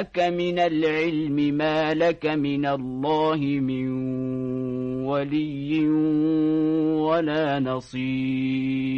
جاءك من العلم ما لك من الله من ولي ولا نصير.